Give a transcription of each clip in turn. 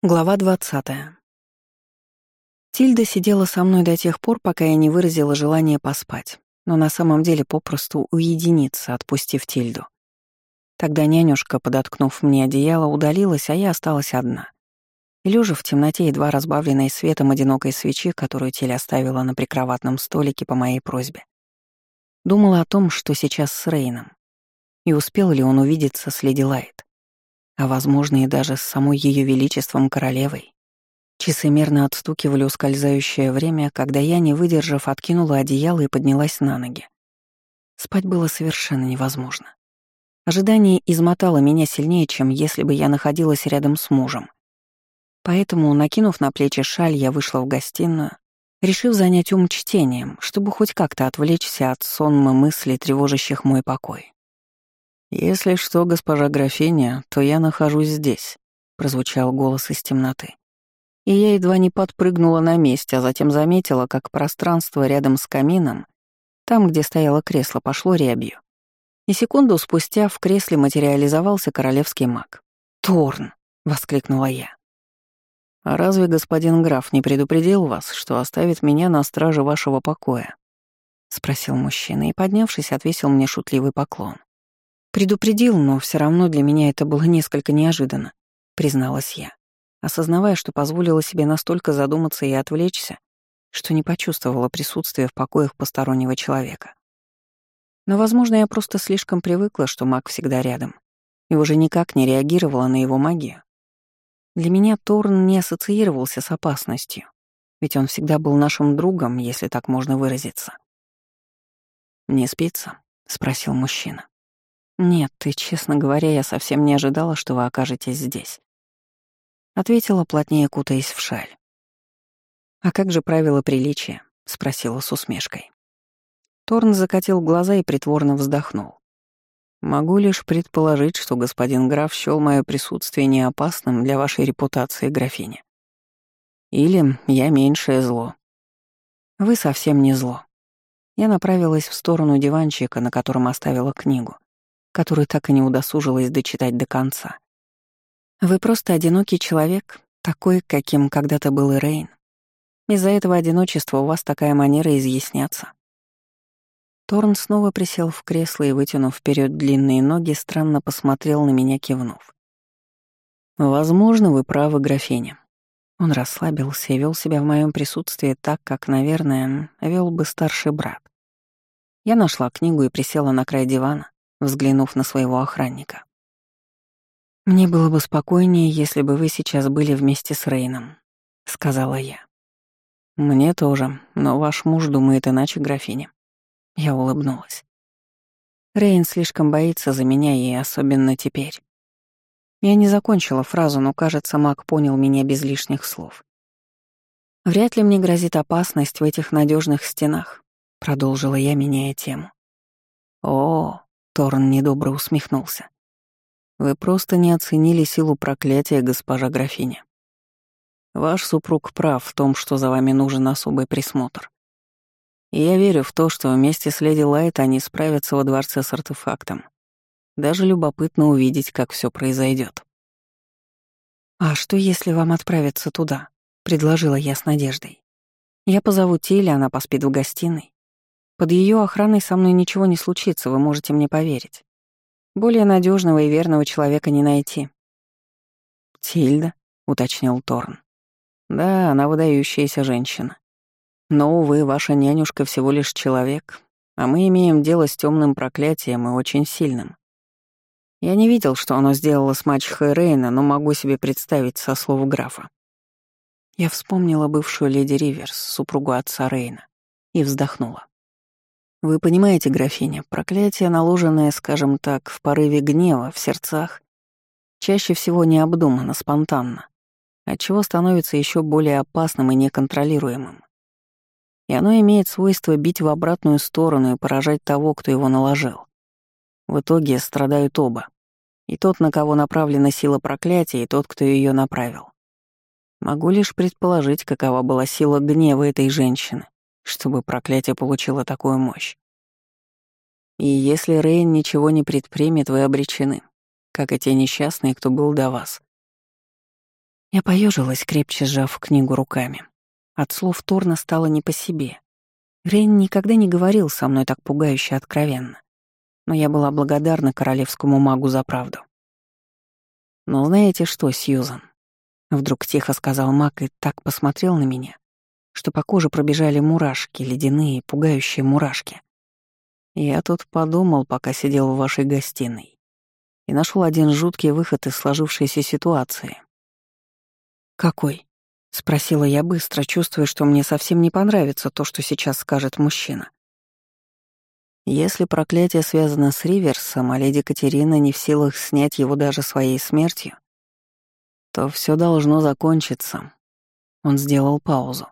Глава 20. Тильда сидела со мной до тех пор, пока я не выразила желание поспать, но на самом деле попросту уединиться, отпустив Тильду. Тогда нянюшка, подоткнув мне одеяло, удалилась, а я осталась одна. Лежа в темноте, едва разбавленной светом одинокой свечи, которую Тиль оставила на прикроватном столике по моей просьбе, думала о том, что сейчас с Рейном, и успел ли он увидеться с Леди Лайт а, возможно, и даже с самой Ее Величеством Королевой. Часы мерно отстукивали ускользающее время, когда я, не выдержав, откинула одеяло и поднялась на ноги. Спать было совершенно невозможно. Ожидание измотало меня сильнее, чем если бы я находилась рядом с мужем. Поэтому, накинув на плечи шаль, я вышла в гостиную, решив занять ум чтением, чтобы хоть как-то отвлечься от сонма мыслей, тревожащих мой покой. «Если что, госпожа графиня, то я нахожусь здесь», — прозвучал голос из темноты. И я едва не подпрыгнула на месте, а затем заметила, как пространство рядом с камином, там, где стояло кресло, пошло рябью. И секунду спустя в кресле материализовался королевский маг. «Торн!» — воскликнула я. «А разве господин граф не предупредил вас, что оставит меня на страже вашего покоя?» — спросил мужчина и, поднявшись, отвесил мне шутливый поклон. Предупредил, но все равно для меня это было несколько неожиданно, призналась я, осознавая, что позволила себе настолько задуматься и отвлечься, что не почувствовала присутствия в покоях постороннего человека. Но, возможно, я просто слишком привыкла, что маг всегда рядом, и уже никак не реагировала на его магию. Для меня Торн не ассоциировался с опасностью, ведь он всегда был нашим другом, если так можно выразиться. «Не спится?» — спросил мужчина. «Нет, ты, честно говоря, я совсем не ожидала, что вы окажетесь здесь», — ответила, плотнее кутаясь в шаль. «А как же правила приличия?» — спросила с усмешкой. Торн закатил глаза и притворно вздохнул. «Могу лишь предположить, что господин граф счёл мое присутствие неопасным для вашей репутации, графиня. Или я меньшее зло. Вы совсем не зло». Я направилась в сторону диванчика, на котором оставила книгу которую так и не удосужилась дочитать до конца. Вы просто одинокий человек, такой, каким когда-то был и Рейн. Из-за этого одиночества у вас такая манера изъясняться. Торн снова присел в кресло и, вытянув вперед длинные ноги, странно посмотрел на меня, кивнув. «Возможно, вы правы, графиня». Он расслабился и вел себя в моем присутствии так, как, наверное, вел бы старший брат. Я нашла книгу и присела на край дивана, взглянув на своего охранника. «Мне было бы спокойнее, если бы вы сейчас были вместе с Рейном», — сказала я. «Мне тоже, но ваш муж думает иначе, графиня». Я улыбнулась. Рейн слишком боится за меня, и особенно теперь. Я не закончила фразу, но, кажется, маг понял меня без лишних слов. «Вряд ли мне грозит опасность в этих надежных стенах», — продолжила я, меняя тему. «О, Торн недобро усмехнулся. «Вы просто не оценили силу проклятия, госпожа графиня. Ваш супруг прав в том, что за вами нужен особый присмотр. И я верю в то, что вместе с леди Лайт они справятся во дворце с артефактом. Даже любопытно увидеть, как все произойдет. «А что, если вам отправиться туда?» — предложила я с надеждой. «Я позову Тилли, она поспит в гостиной. Под ее охраной со мной ничего не случится, вы можете мне поверить. Более надежного и верного человека не найти. Тильда, уточнил Торн. Да, она выдающаяся женщина. Но, увы, ваша нянюшка всего лишь человек, а мы имеем дело с темным проклятием и очень сильным. Я не видел, что оно сделало с мачехой Рейна, но могу себе представить со слов графа. Я вспомнила бывшую леди Риверс, супругу отца Рейна, и вздохнула. Вы понимаете, графиня, проклятие, наложенное, скажем так, в порыве гнева, в сердцах, чаще всего необдуманно, спонтанно, отчего становится еще более опасным и неконтролируемым. И оно имеет свойство бить в обратную сторону и поражать того, кто его наложил. В итоге страдают оба. И тот, на кого направлена сила проклятия, и тот, кто ее направил. Могу лишь предположить, какова была сила гнева этой женщины, чтобы проклятие получило такую мощь. И если Рейн ничего не предпримет, вы обречены, как и те несчастные, кто был до вас. Я поежилась, крепче сжав книгу руками. От слов Торна стало не по себе. Рейн никогда не говорил со мной так пугающе откровенно. Но я была благодарна королевскому магу за правду. «Но знаете что, Сьюзан?» Вдруг тихо сказал маг и так посмотрел на меня, что по коже пробежали мурашки, ледяные, пугающие мурашки. Я тут подумал, пока сидел в вашей гостиной, и нашел один жуткий выход из сложившейся ситуации. «Какой?» — спросила я быстро, чувствуя, что мне совсем не понравится то, что сейчас скажет мужчина. Если проклятие связано с Риверсом, а леди Катерина не в силах снять его даже своей смертью, то все должно закончиться. Он сделал паузу.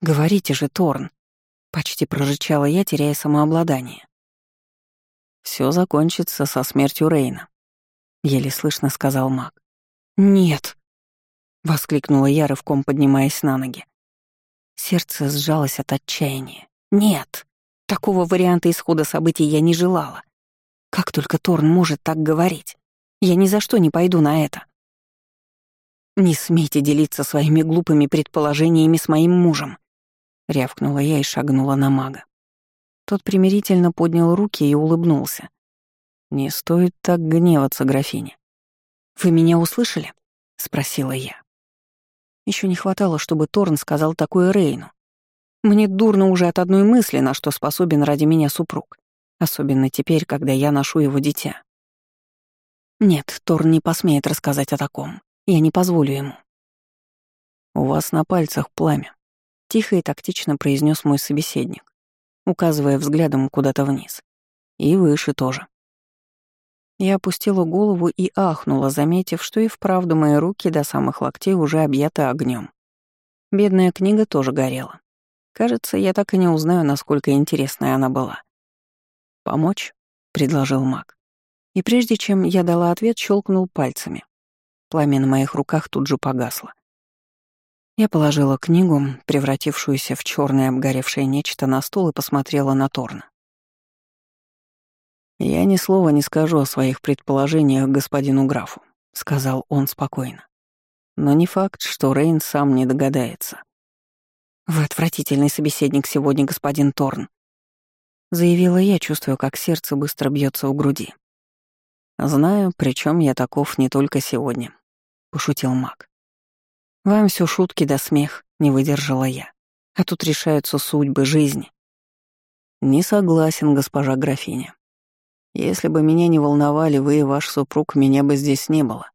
«Говорите же, Торн!» — почти прорычала я, теряя самообладание. Все закончится со смертью Рейна», — еле слышно сказал маг. «Нет!» — воскликнула я, рывком поднимаясь на ноги. Сердце сжалось от отчаяния. «Нет! Такого варианта исхода событий я не желала. Как только Торн может так говорить? Я ни за что не пойду на это. «Не смейте делиться своими глупыми предположениями с моим мужем», — рявкнула я и шагнула на мага. Тот примирительно поднял руки и улыбнулся. «Не стоит так гневаться, графиня». «Вы меня услышали?» — спросила я. Еще не хватало, чтобы Торн сказал такое Рейну. Мне дурно уже от одной мысли, на что способен ради меня супруг. Особенно теперь, когда я ношу его дитя. Нет, Торн не посмеет рассказать о таком. Я не позволю ему. «У вас на пальцах пламя», — тихо и тактично произнес мой собеседник, указывая взглядом куда-то вниз. «И выше тоже». Я опустила голову и ахнула, заметив, что и вправду мои руки до самых локтей уже объяты огнем. Бедная книга тоже горела. Кажется, я так и не узнаю, насколько интересная она была. «Помочь?» — предложил маг. И прежде чем я дала ответ, щелкнул пальцами. Пламя на моих руках тут же погасло. Я положила книгу, превратившуюся в черное обгоревшее нечто, на стол и посмотрела на Торна. «Я ни слова не скажу о своих предположениях господину графу», — сказал он спокойно. «Но не факт, что Рейн сам не догадается». «Вы отвратительный собеседник сегодня, господин Торн», — заявила я, чувствуя, как сердце быстро бьется в груди. «Знаю, причем я таков не только сегодня», — пошутил маг. «Вам все шутки да смех», — не выдержала я. «А тут решаются судьбы жизни». «Не согласен, госпожа графиня. Если бы меня не волновали вы и ваш супруг, меня бы здесь не было.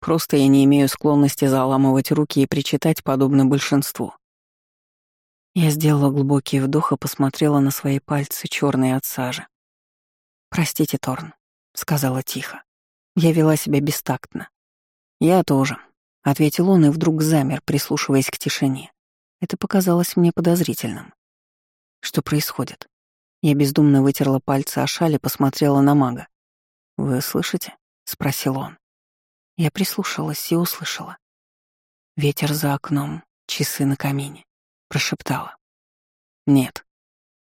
Просто я не имею склонности заламывать руки и причитать подобно большинству. Я сделала глубокий вдох и посмотрела на свои пальцы, черные от сажи. «Простите, Торн», — сказала тихо. Я вела себя бестактно. «Я тоже», — ответил он и вдруг замер, прислушиваясь к тишине. Это показалось мне подозрительным. Что происходит? Я бездумно вытерла пальцы о шале, посмотрела на мага. «Вы слышите?» — спросил он. Я прислушалась и услышала. Ветер за окном, часы на камине. Прошептала. «Нет».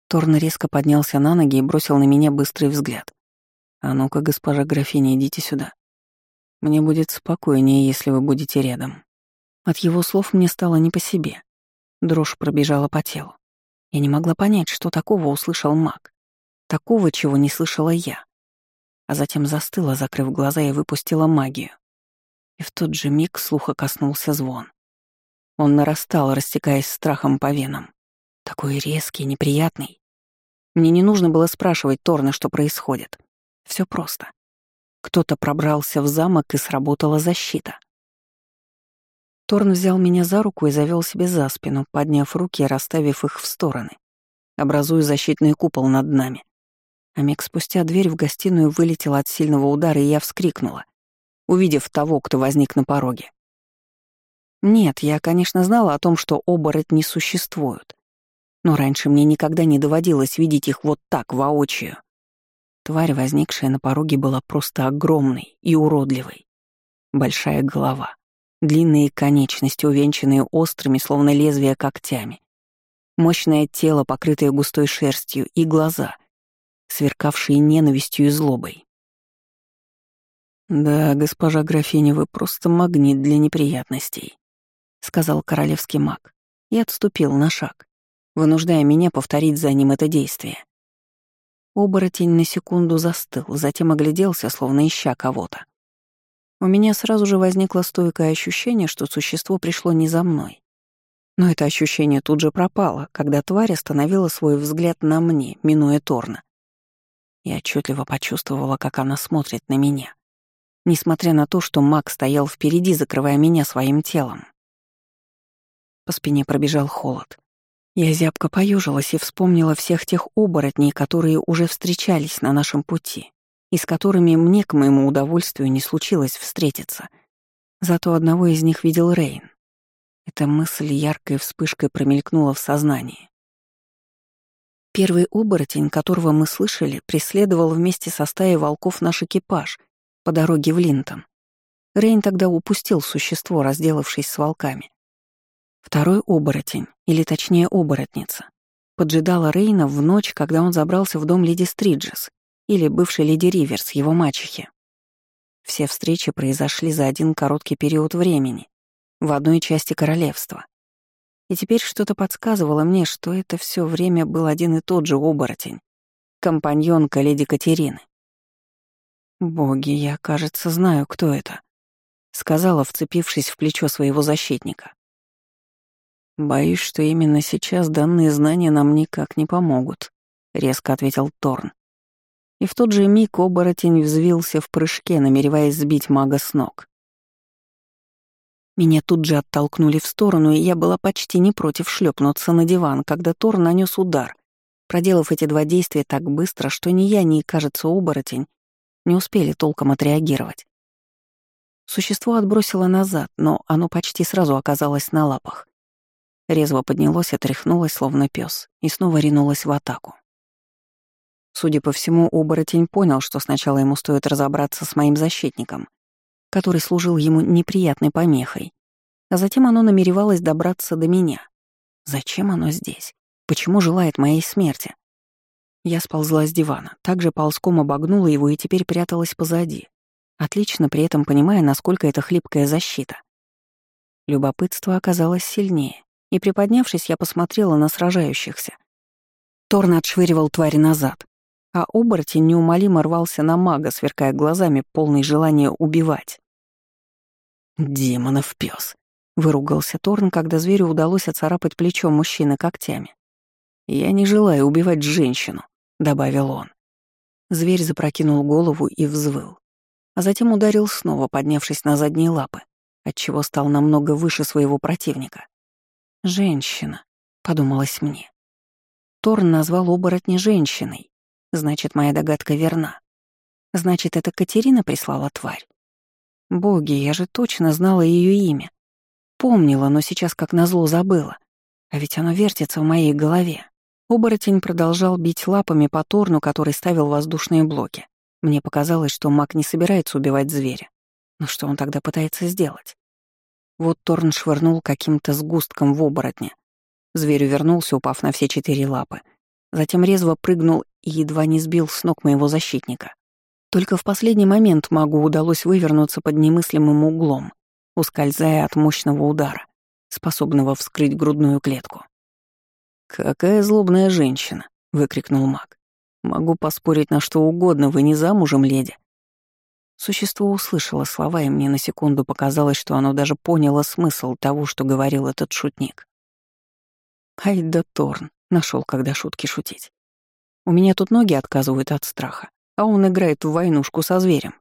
Торн резко поднялся на ноги и бросил на меня быстрый взгляд. «А ну-ка, госпожа графиня, идите сюда. Мне будет спокойнее, если вы будете рядом». От его слов мне стало не по себе. Дрожь пробежала по телу. Я не могла понять, что такого услышал маг. Такого, чего не слышала я. А затем застыла, закрыв глаза и выпустила магию. И в тот же миг слуха коснулся звон. Он нарастал, растекаясь страхом по венам. Такой резкий, неприятный. Мне не нужно было спрашивать Торна, что происходит. Все просто. Кто-то пробрался в замок и сработала защита. Торн взял меня за руку и завел себе за спину, подняв руки и расставив их в стороны, образуя защитный купол над нами. А миг спустя дверь в гостиную вылетела от сильного удара, и я вскрикнула, увидев того, кто возник на пороге. Нет, я, конечно, знала о том, что оборотни существуют. Но раньше мне никогда не доводилось видеть их вот так, воочию. Тварь, возникшая на пороге, была просто огромной и уродливой. Большая голова, Длинные конечности, увенчанные острыми, словно лезвия, когтями. Мощное тело, покрытое густой шерстью, и глаза, сверкавшие ненавистью и злобой. «Да, госпожа графиня, вы просто магнит для неприятностей», — сказал королевский маг и отступил на шаг, вынуждая меня повторить за ним это действие. Оборотень на секунду застыл, затем огляделся, словно ища кого-то. У меня сразу же возникло стойкое ощущение, что существо пришло не за мной. Но это ощущение тут же пропало, когда тварь остановила свой взгляд на мне, минуя Торна. Я отчетливо почувствовала, как она смотрит на меня. Несмотря на то, что маг стоял впереди, закрывая меня своим телом. По спине пробежал холод. Я зябко поюжилась и вспомнила всех тех оборотней, которые уже встречались на нашем пути, и с которыми мне, к моему удовольствию, не случилось встретиться. Зато одного из них видел Рейн. Эта мысль яркой вспышкой промелькнула в сознании. Первый оборотень, которого мы слышали, преследовал вместе со стаей волков наш экипаж по дороге в Линтон. Рейн тогда упустил существо, разделавшись с волками. Второй оборотень, или точнее оборотница, поджидала Рейна в ночь, когда он забрался в дом леди Стриджес или бывшей леди Риверс, его мачехи. Все встречи произошли за один короткий период времени, в одной части королевства. И теперь что-то подсказывало мне, что это все время был один и тот же оборотень, компаньонка леди Катерины. «Боги, я, кажется, знаю, кто это», — сказала, вцепившись в плечо своего защитника. «Боюсь, что именно сейчас данные знания нам никак не помогут», — резко ответил Торн. И в тот же миг оборотень взвился в прыжке, намереваясь сбить мага с ног. Меня тут же оттолкнули в сторону, и я была почти не против шлепнуться на диван, когда Тор нанес удар, проделав эти два действия так быстро, что ни я, ни, кажется, оборотень не успели толком отреагировать. Существо отбросило назад, но оно почти сразу оказалось на лапах. Резво поднялось, отряхнулось, словно пес, и снова ринулось в атаку. Судя по всему, оборотень понял, что сначала ему стоит разобраться с моим защитником, который служил ему неприятной помехой, а затем оно намеревалось добраться до меня. Зачем оно здесь? Почему желает моей смерти? Я сползла с дивана, также ползком обогнула его и теперь пряталась позади, отлично при этом понимая, насколько это хлипкая защита. Любопытство оказалось сильнее, и, приподнявшись, я посмотрела на сражающихся. Торн отшвыривал твари назад, а оборотень неумолимо рвался на мага, сверкая глазами, полный желания убивать. «Демонов пес, выругался Торн, когда зверю удалось оцарапать плечо мужчины когтями. «Я не желаю убивать женщину», — добавил он. Зверь запрокинул голову и взвыл, а затем ударил снова, поднявшись на задние лапы, отчего стал намного выше своего противника. «Женщина», — подумалось мне. Торн назвал оборотня женщиной. Значит, моя догадка верна. Значит, это Катерина прислала тварь. Боги, я же точно знала ее имя. Помнила, но сейчас как назло забыла. А ведь оно вертится в моей голове. Оборотень продолжал бить лапами по Торну, который ставил воздушные блоки. Мне показалось, что маг не собирается убивать зверя. Но что он тогда пытается сделать? Вот Торн швырнул каким-то сгустком в оборотня. Зверь увернулся, упав на все четыре лапы. Затем резво прыгнул и едва не сбил с ног моего защитника. Только в последний момент магу удалось вывернуться под немыслимым углом, ускользая от мощного удара, способного вскрыть грудную клетку. «Какая злобная женщина!» — выкрикнул маг. «Могу поспорить на что угодно, вы не замужем, леди?» Существо услышало слова, и мне на секунду показалось, что оно даже поняло смысл того, что говорил этот шутник. Ай да Торн, нашел, когда шутки шутить. У меня тут ноги отказывают от страха, а он играет в войнушку со зверем.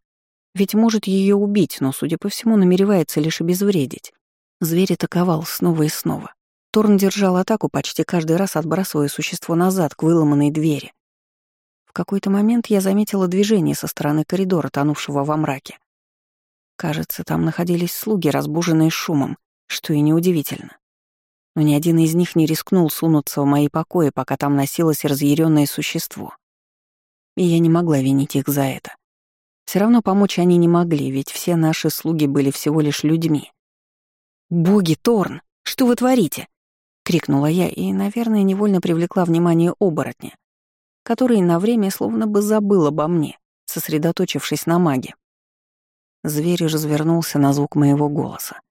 Ведь может ее убить, но, судя по всему, намеревается лишь обезвредить. Зверь атаковал снова и снова. Торн держал атаку, почти каждый раз отбрасывая существо назад к выломанной двери. В какой-то момент я заметила движение со стороны коридора, тонувшего во мраке. Кажется, там находились слуги, разбуженные шумом, что и неудивительно. Но ни один из них не рискнул сунуться в мои покои, пока там носилось разъяренное существо. И я не могла винить их за это. Все равно помочь они не могли, ведь все наши слуги были всего лишь людьми. «Боги, Торн, что вы творите?» — крикнула я и, наверное, невольно привлекла внимание оборотня который на время словно бы забыл обо мне, сосредоточившись на маге. зверь развернулся на звук моего голоса.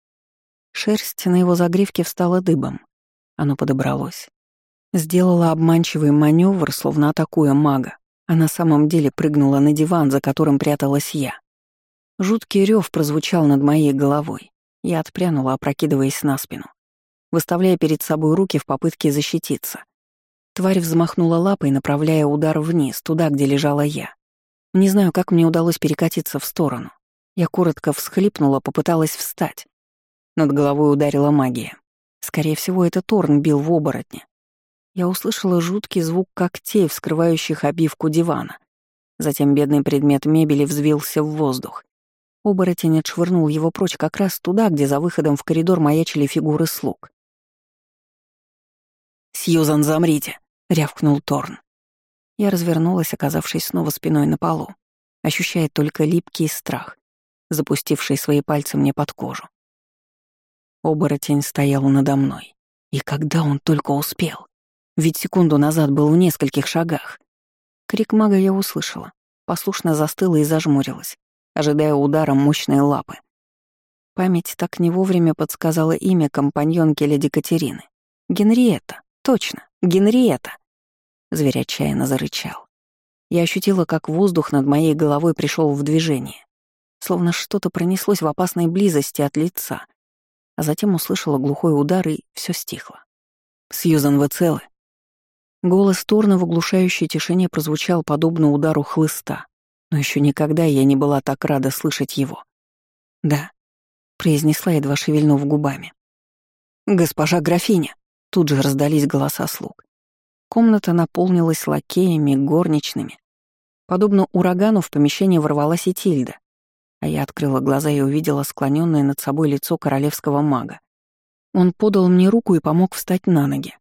Шерсть на его загривке встала дыбом. Оно подобралось. Сделала обманчивый маневр, словно атакуя мага, а на самом деле прыгнула на диван, за которым пряталась я. Жуткий рев прозвучал над моей головой. Я отпрянула, опрокидываясь на спину, выставляя перед собой руки в попытке защититься. Тварь взмахнула лапой, направляя удар вниз, туда, где лежала я. Не знаю, как мне удалось перекатиться в сторону. Я коротко всхлипнула, попыталась встать. Над головой ударила магия. Скорее всего, это Торн бил в оборотне. Я услышала жуткий звук когтей, вскрывающих обивку дивана. Затем бедный предмет мебели взвился в воздух. Оборотень отшвырнул его прочь как раз туда, где за выходом в коридор маячили фигуры слуг. «Сьюзан, замрите!» — рявкнул Торн. Я развернулась, оказавшись снова спиной на полу, ощущая только липкий страх, запустивший свои пальцы мне под кожу. Оборотень стоял надо мной. И когда он только успел? Ведь секунду назад был в нескольких шагах. Крик мага я услышала, послушно застыла и зажмурилась, ожидая удара мощной лапы. Память так не вовремя подсказала имя компаньонки леди Катерины. Генриетта, точно, Генриетта. Зверь отчаянно зарычал. Я ощутила, как воздух над моей головой пришел в движение, словно что-то пронеслось в опасной близости от лица, а затем услышала глухой удар, и все стихло. «Сьюзан, вы целы?» Голос Торна в оглушающей тишине прозвучал подобно удару хлыста, но еще никогда я не была так рада слышать его. «Да», — произнесла, едва шевельнув губами. «Госпожа графиня!» — тут же раздались голоса слуг. Комната наполнилась лакеями, горничными. Подобно урагану в помещение ворвалась и Тильда, а я открыла глаза и увидела склоненное над собой лицо королевского мага. Он подал мне руку и помог встать на ноги.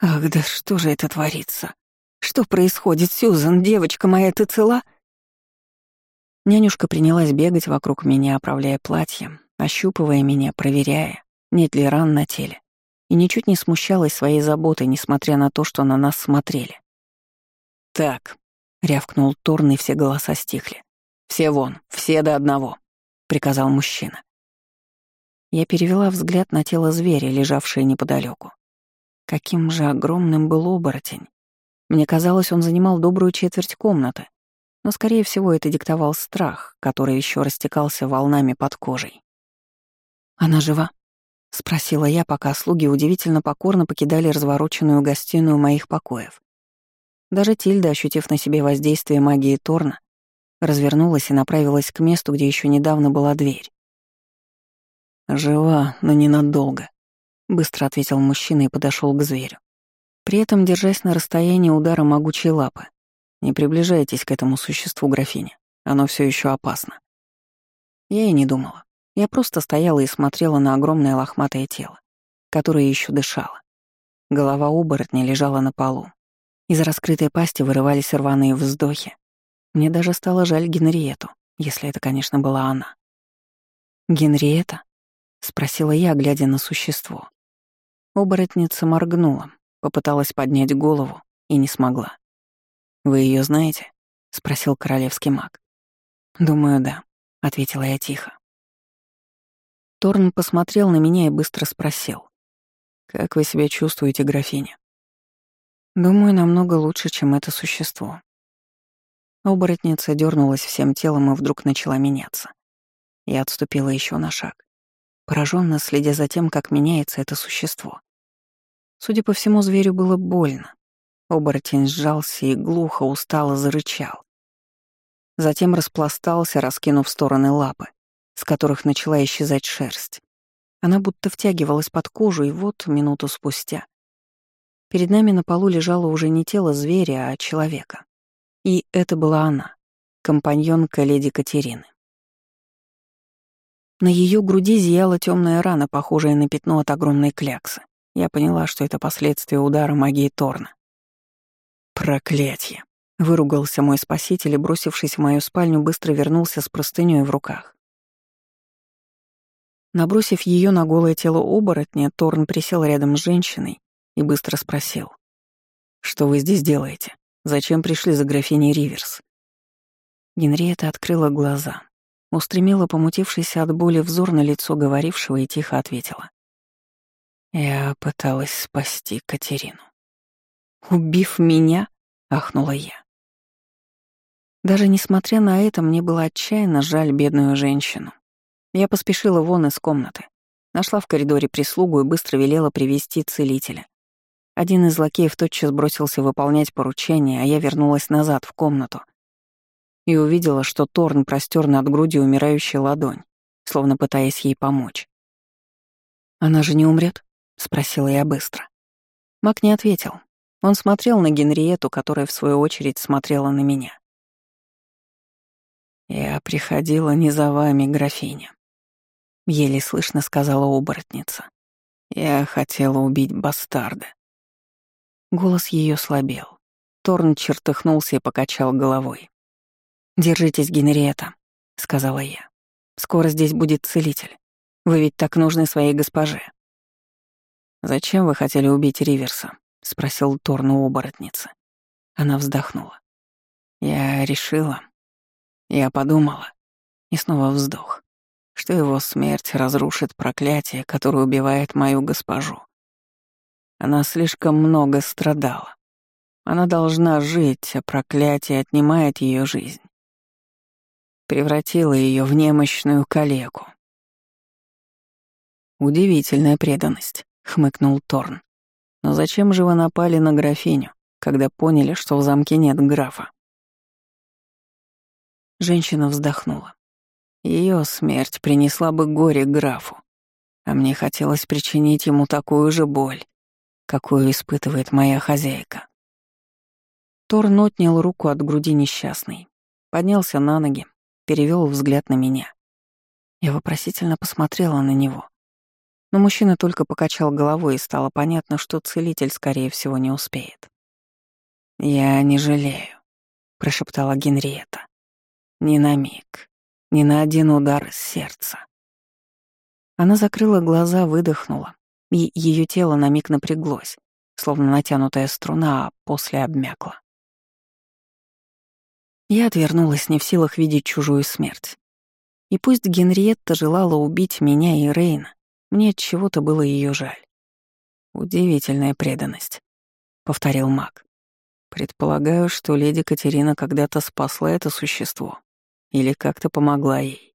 «Ах, да что же это творится? Что происходит, Сьюзан, девочка моя, ты цела?» Нянюшка принялась бегать вокруг меня, оправляя платье, ощупывая меня, проверяя, нет ли ран на теле, и ничуть не смущалась своей заботой, несмотря на то, что на нас смотрели. «Так», — рявкнул Торн, и все голоса стихли. «Все вон, все до одного», — приказал мужчина. Я перевела взгляд на тело зверя, лежавшее неподалеку. Каким же огромным был оборотень. Мне казалось, он занимал добрую четверть комнаты, но, скорее всего, это диктовал страх, который еще растекался волнами под кожей. «Она жива?» — спросила я, пока слуги удивительно покорно покидали развороченную гостиную моих покоев. Даже Тильда, ощутив на себе воздействие магии Торна, развернулась и направилась к месту, где еще недавно была дверь. «Жива, но ненадолго», быстро ответил мужчина и подошел к зверю. При этом держась на расстоянии удара могучей лапы. Не приближайтесь к этому существу, графиня. Оно все еще опасно. Я и не думала. Я просто стояла и смотрела на огромное лохматое тело, которое еще дышало. Голова оборотня лежала на полу. Из раскрытой пасти вырывались рваные вздохи. Мне даже стало жаль Генриету, если это, конечно, была она. «Генриета?» — спросила я, глядя на существо. Оборотница моргнула, попыталась поднять голову и не смогла. «Вы ее знаете?» — спросил королевский маг. «Думаю, да», — ответила я тихо. Торн посмотрел на меня и быстро спросил. «Как вы себя чувствуете, графиня?» «Думаю, намного лучше, чем это существо». Оборотница дернулась всем телом и вдруг начала меняться. Я отступила еще на шаг пораженно следя за тем, как меняется это существо. Судя по всему, зверю было больно. Оборотень сжался и глухо, устало зарычал. Затем распластался, раскинув стороны лапы, с которых начала исчезать шерсть. Она будто втягивалась под кожу, и вот, минуту спустя, перед нами на полу лежало уже не тело зверя, а человека. И это была она, компаньонка леди Катерины. На ее груди зияла темная рана, похожая на пятно от огромной кляксы. Я поняла, что это последствия удара магии Торна. «Проклятье!» — выругался мой спаситель и, бросившись в мою спальню, быстро вернулся с простыней в руках. Набросив ее на голое тело оборотня, Торн присел рядом с женщиной и быстро спросил. «Что вы здесь делаете? Зачем пришли за графиней Риверс?» Генриетта открыла глаза. устремила помутившийся от боли взор на лицо говорившего и тихо ответила. Я пыталась спасти Катерину. «Убив меня?» — ахнула я. Даже несмотря на это, мне было отчаянно жаль бедную женщину. Я поспешила вон из комнаты. Нашла в коридоре прислугу и быстро велела привести целителя. Один из лакеев тотчас бросился выполнять поручение, а я вернулась назад в комнату и увидела, что Торн простер над грудью умирающей ладонь, словно пытаясь ей помочь. «Она же не умрет? спросила я быстро. Мак не ответил. Он смотрел на Генриету, которая, в свою очередь, смотрела на меня. «Я приходила не за вами, графиня», — еле слышно сказала оборотница. «Я хотела убить бастарда». Голос ее слабел. Торн чертыхнулся и покачал головой. «Держитесь, Генриетта», — сказала я. «Скоро здесь будет целитель. Вы ведь так нужны своей госпоже». «Зачем вы хотели убить Риверса?» — спросил Торн у оборотницы. Она вздохнула. «Я решила. Я подумала». И снова вздох. Что его смерть разрушит проклятие, которое убивает мою госпожу. Она слишком много страдала. Она должна жить, а проклятие отнимает ее жизнь. Превратила ее в немощную калеку. «Удивительная преданность», — хмыкнул Торн. «Но зачем же вы напали на графиню, когда поняли, что в замке нет графа?» Женщина вздохнула. Ее смерть принесла бы горе графу, а мне хотелось причинить ему такую же боль, какую испытывает моя хозяйка. Торн отнял руку от груди несчастной, поднялся на ноги, перевел взгляд на меня. Я вопросительно посмотрела на него. Но мужчина только покачал головой, и стало понятно, что целитель, скорее всего, не успеет. «Я не жалею», — прошептала Генриетта. «Ни на миг, ни на один удар сердца». Она закрыла глаза, выдохнула, и ее тело на миг напряглось, словно натянутая струна, а после обмякла. Я отвернулась, не в силах видеть чужую смерть. И пусть Генриетта желала убить меня и Рейна, мне от чего-то было ее жаль. Удивительная преданность, повторил Мак. Предполагаю, что леди Катерина когда-то спасла это существо или как-то помогла ей.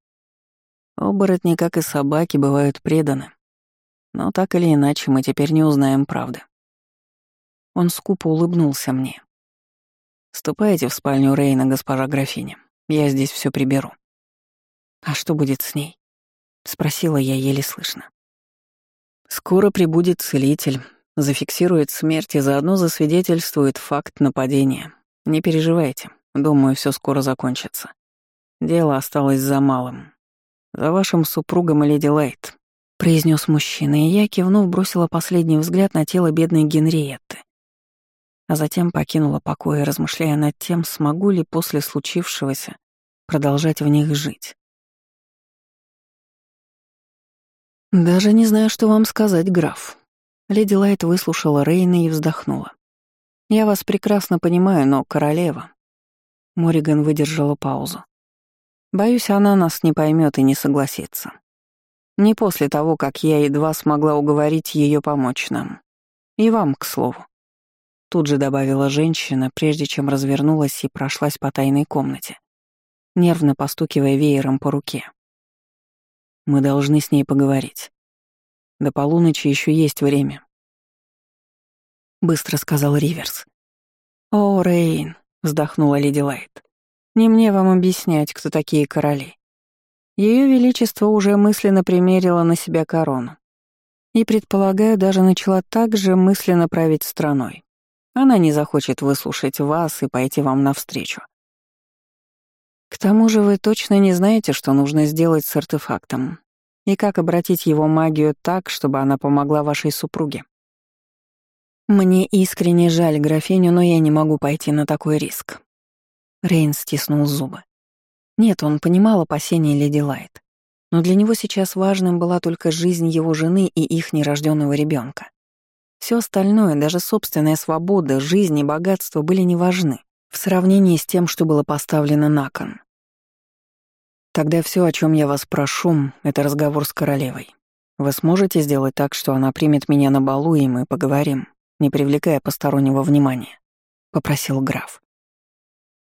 Оборотни, как и собаки, бывают преданы, но так или иначе мы теперь не узнаем правды. Он скупо улыбнулся мне. «Ступайте в спальню Рейна, госпожа графиня. Я здесь все приберу». «А что будет с ней?» — спросила я еле слышно. «Скоро прибудет целитель, зафиксирует смерть и заодно засвидетельствует факт нападения. Не переживайте, думаю, все скоро закончится. Дело осталось за малым. За вашим супругом леди Лайт произнес мужчина, и я, кивнув, бросила последний взгляд на тело бедной Генриетты. А затем покинула покой, размышляя над тем, смогу ли после случившегося продолжать в них жить. «Даже не знаю, что вам сказать, граф». Леди Лайт выслушала Рейна и вздохнула. «Я вас прекрасно понимаю, но королева...» Мориган выдержала паузу. «Боюсь, она нас не поймет и не согласится. Не после того, как я едва смогла уговорить ее помочь нам. И вам, к слову. Тут же добавила женщина, прежде чем развернулась и прошлась по тайной комнате, нервно постукивая веером по руке. Мы должны с ней поговорить. До полуночи еще есть время. Быстро сказал Риверс. «О, Рейн», — вздохнула Леди Лайт. «Не мне вам объяснять, кто такие короли. Ее Величество уже мысленно примерило на себя корону. И, предполагаю, даже начала также мысленно править страной. Она не захочет выслушать вас и пойти вам навстречу. К тому же вы точно не знаете, что нужно сделать с артефактом и как обратить его магию так, чтобы она помогла вашей супруге. Мне искренне жаль графиню, но я не могу пойти на такой риск. Рейн стиснул зубы. Нет, он понимал опасения леди Лайт, но для него сейчас важным была только жизнь его жены и их нерожденного ребенка. Все остальное, даже собственная свобода, жизнь и богатство были не важны в сравнении с тем, что было поставлено на кон. Тогда все, о чем я вас прошу, это разговор с королевой. Вы сможете сделать так, что она примет меня на балу, и мы поговорим, не привлекая постороннего внимания?» — попросил граф.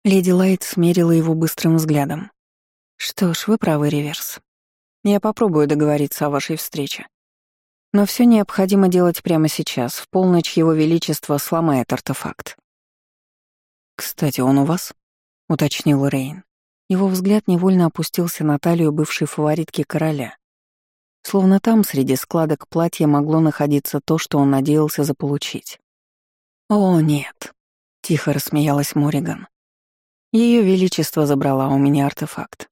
Леди Лайт смерила его быстрым взглядом. «Что ж, вы правы, Реверс. Я попробую договориться о вашей встрече. Но все необходимо делать прямо сейчас. В полночь Его Величество сломает артефакт». «Кстати, он у вас?» — уточнил Рейн. Его взгляд невольно опустился на талию бывшей фаворитки короля. Словно там среди складок платья могло находиться то, что он надеялся заполучить. «О, нет», — тихо рассмеялась Мориган. Ее Величество забрала у меня артефакт.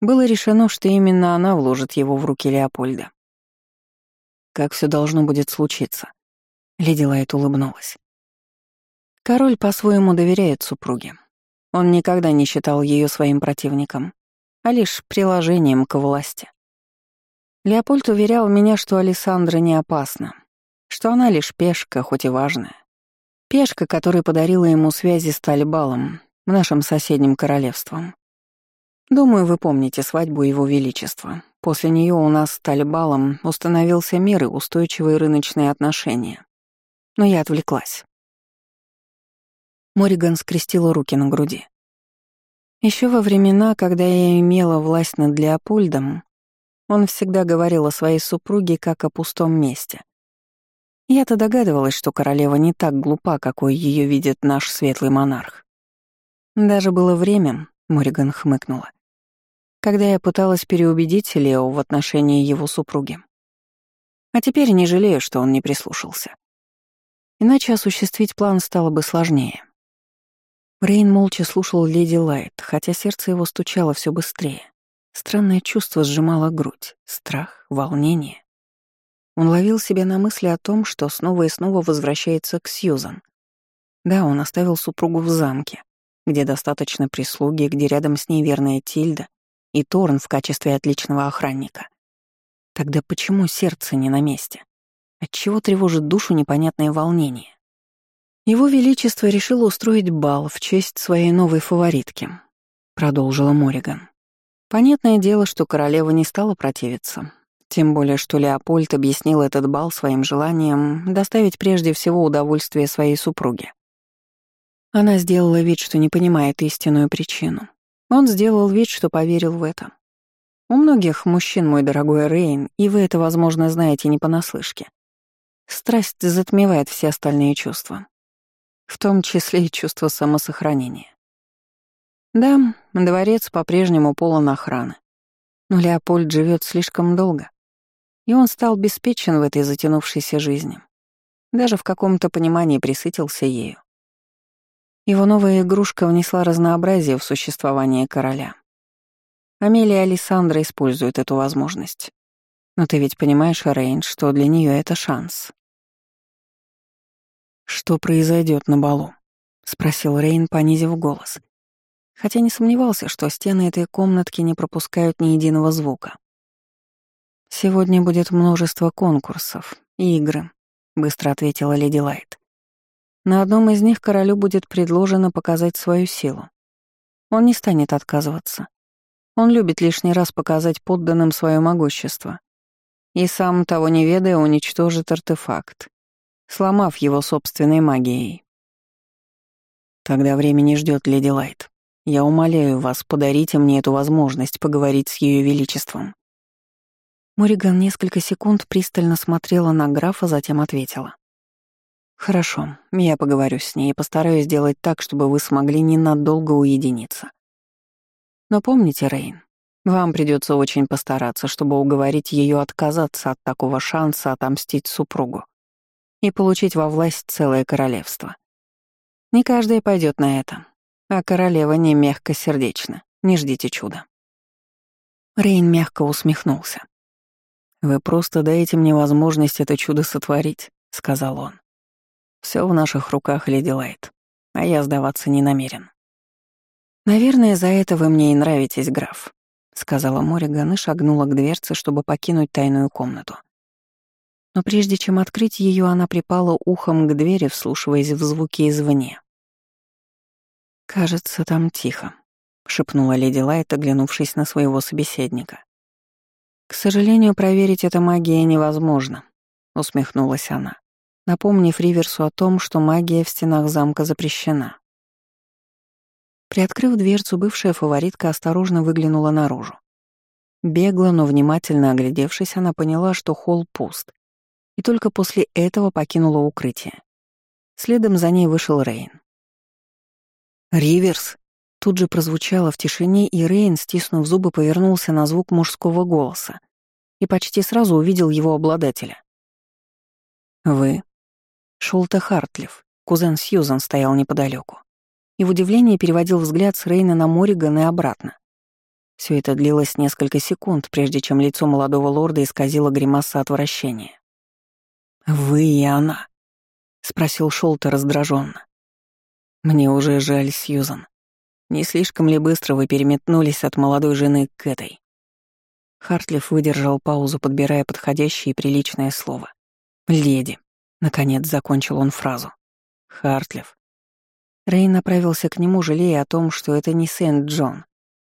Было решено, что именно она вложит его в руки Леопольда. Как все должно будет случиться? Леди Лайт улыбнулась. Король по-своему доверяет супруге. Он никогда не считал ее своим противником, а лишь приложением к власти. Леопольд уверял меня, что Александра не опасна, что она лишь пешка, хоть и важная. Пешка, которая подарила ему связи с Тальбалом, нашим соседним королевством. Думаю, вы помните свадьбу Его Величества. После нее у нас с Тальбалом установился мир и устойчивые рыночные отношения. Но я отвлеклась. Мориган скрестила руки на груди. Еще во времена, когда я имела власть над Леопольдом, он всегда говорил о своей супруге как о пустом месте. Я-то догадывалась, что королева не так глупа, какой ее видит наш светлый монарх. Даже было время, Мориган хмыкнула, когда я пыталась переубедить Лео в отношении его супруги. А теперь не жалею, что он не прислушался. Иначе осуществить план стало бы сложнее. Рейн молча слушал леди Лайт, хотя сердце его стучало все быстрее. Странное чувство сжимало грудь, страх, волнение. Он ловил себя на мысли о том, что снова и снова возвращается к Сьюзан. Да, он оставил супругу в замке, где достаточно прислуги, где рядом с ней верная Тильда и Торн в качестве отличного охранника. Тогда почему сердце не на месте? Отчего тревожит душу непонятное волнение? Его Величество решило устроить бал в честь своей новой фаворитки, продолжила Мориган. Понятное дело, что королева не стала противиться, тем более что Леопольд объяснил этот бал своим желанием доставить прежде всего удовольствие своей супруге. Она сделала вид, что не понимает истинную причину. Он сделал вид, что поверил в это. У многих мужчин, мой дорогой Рейн, и вы это, возможно, знаете не понаслышке. Страсть затмевает все остальные чувства в том числе и чувство самосохранения. Да, дворец по-прежнему полон охраны, но Леопольд живет слишком долго, и он стал беспечен в этой затянувшейся жизни. Даже в каком-то понимании присытился ею. Его новая игрушка внесла разнообразие в существование короля. Амелия и Александра используют эту возможность. Но ты ведь понимаешь, Рейн, что для нее это шанс. «Что произойдет на балу?» — спросил Рейн, понизив голос. Хотя не сомневался, что стены этой комнатки не пропускают ни единого звука. «Сегодня будет множество конкурсов и игры», — быстро ответила леди Лайт. «На одном из них королю будет предложено показать свою силу. Он не станет отказываться. Он любит лишний раз показать подданным свое могущество. И сам, того не ведая, уничтожит артефакт, сломав его собственной магией. Тогда времени ждет леди Лайт. Я умоляю вас, подарите мне эту возможность поговорить с ее величеством. Мориган несколько секунд пристально смотрела на графа, затем ответила. «Хорошо, я поговорю с ней и постараюсь сделать так, чтобы вы смогли ненадолго уединиться. Но помните, Рейн, вам придется очень постараться, чтобы уговорить ее отказаться от такого шанса отомстить супругу и получить во власть целое королевство. Не каждый пойдет на это, а королева не мягкосердечна, не ждите чуда. Рейн мягко усмехнулся. «Вы просто даете мне возможность это чудо сотворить», — сказал он. Все в наших руках, леди Лайт, а я сдаваться не намерен». «Наверное, за это вы мне и нравитесь, граф», — сказала Мориган и шагнула к дверце, чтобы покинуть тайную комнату. Но прежде чем открыть ее, она припала ухом к двери, вслушиваясь в звуки извне. «Кажется, там тихо», — шепнула леди Лайт, оглянувшись на своего собеседника. «К сожалению, проверить это магией невозможно», — усмехнулась она, напомнив Риверсу о том, что магия в стенах замка запрещена. Приоткрыв дверцу, бывшая фаворитка осторожно выглянула наружу. Бегло, но внимательно оглядевшись, она поняла, что холл пуст, и только после этого покинула укрытие. Следом за ней вышел Рейн. «Риверс!» Тут же прозвучало в тишине, и Рейн, стиснув зубы, повернулся на звук мужского голоса и почти сразу увидел его обладателя. «Вы?» Шолта Хартлиф, кузен Сьюзан, стоял неподалеку и в удивлении переводил взгляд с Рейна на Морриган и обратно. Все это длилось несколько секунд, прежде чем лицо молодого лорда исказило гримаса отвращения. «Вы и она?» — спросил Шолта раздраженно. «Мне уже жаль, Сьюзан. Не слишком ли быстро вы переметнулись от молодой жены к этой?» Хартлиф выдержал паузу, подбирая подходящее и приличное слово. «Леди», — наконец закончил он фразу. «Хартлиф». Рэй направился к нему, жалея о том, что это не Сент-Джон,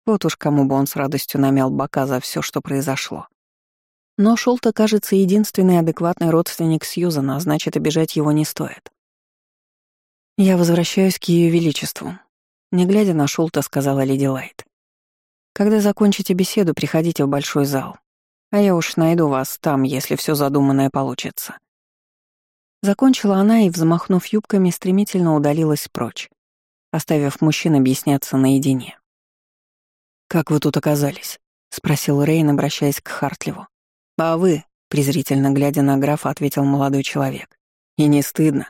вот уж кому бы он с радостью намял бока за все, что произошло. Но Шолта, кажется, единственный адекватный родственник Сьюзана, значит, обижать его не стоит. «Я возвращаюсь к Ее Величеству», — не глядя на Шолта, сказала леди Лайт. «Когда закончите беседу, приходите в большой зал, а я уж найду вас там, если все задуманное получится». Закончила она и, взмахнув юбками, стремительно удалилась прочь, оставив мужчин объясняться наедине. «Как вы тут оказались?» — спросил Рейн, обращаясь к Хартливу. «А вы?» — презрительно глядя на графа, ответил молодой человек. «И не стыдно?»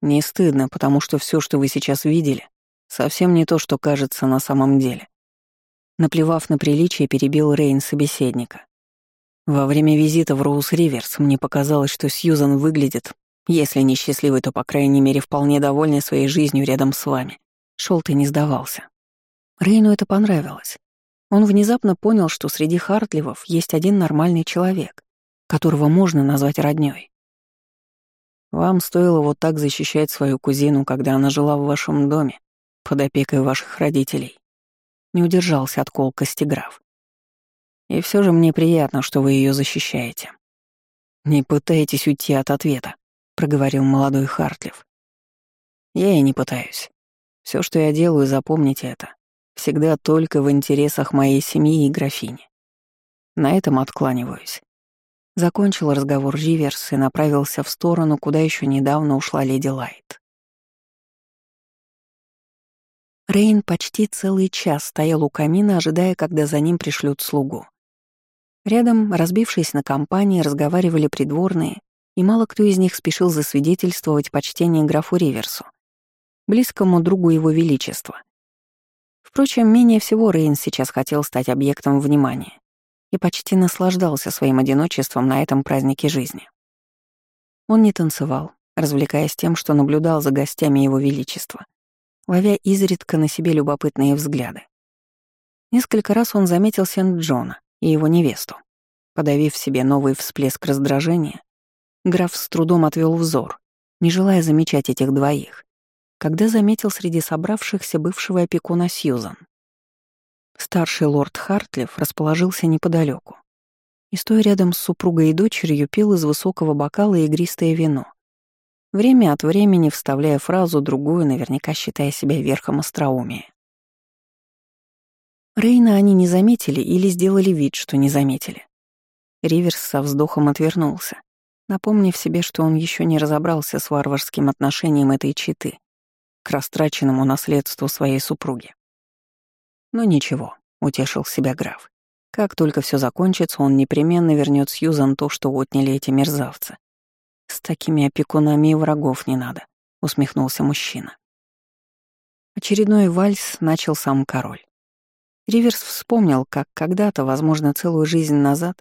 «Не стыдно, потому что все, что вы сейчас видели, совсем не то, что кажется на самом деле». Наплевав на приличие, перебил Рейн собеседника. Во время визита в Роуз-Риверс мне показалось, что Сьюзан выглядит, если не счастливой, то, по крайней мере, вполне довольной своей жизнью рядом с вами. Шёлтый не сдавался. Рейну это понравилось. Он внезапно понял, что среди Хартливов есть один нормальный человек, которого можно назвать роднёй. Вам стоило вот так защищать свою кузину, когда она жила в вашем доме, под опекой ваших родителей. Не удержался от колкости граф. И все же мне приятно, что вы ее защищаете. Не пытайтесь уйти от ответа, проговорил молодой Хартлив. Я и не пытаюсь. Все, что я делаю, запомните это. Всегда только в интересах моей семьи и графини. На этом откланиваюсь. Закончил разговор Риверс и направился в сторону, куда еще недавно ушла леди Лайт. Рейн почти целый час стоял у камина, ожидая, когда за ним пришлют слугу. Рядом, разбившись на компании, разговаривали придворные, и мало кто из них спешил засвидетельствовать почтение графу Риверсу, близкому другу его величества. Впрочем, менее всего Рейн сейчас хотел стать объектом внимания и почти наслаждался своим одиночеством на этом празднике жизни. Он не танцевал, развлекаясь тем, что наблюдал за гостями его величества, ловя изредка на себе любопытные взгляды. Несколько раз он заметил Сент-Джона и его невесту. Подавив себе новый всплеск раздражения, граф с трудом отвел взор, не желая замечать этих двоих, когда заметил среди собравшихся бывшего опекуна Сьюзан. Старший лорд Хартлиф расположился неподалеку и, стоя рядом с супругой и дочерью, пил из высокого бокала игристое вино, время от времени вставляя фразу другую, наверняка считая себя верхом остроумия. Рейна они не заметили или сделали вид, что не заметили. Риверс со вздохом отвернулся, напомнив себе, что он еще не разобрался с варварским отношением этой читы к растраченному наследству своей супруги. Но ничего, утешил себя граф. Как только все закончится, он непременно вернет Сьюзан то, что отняли эти мерзавцы. С такими опекунами и врагов не надо, усмехнулся мужчина. Очередной вальс начал сам король. Риверс вспомнил, как когда-то, возможно, целую жизнь назад,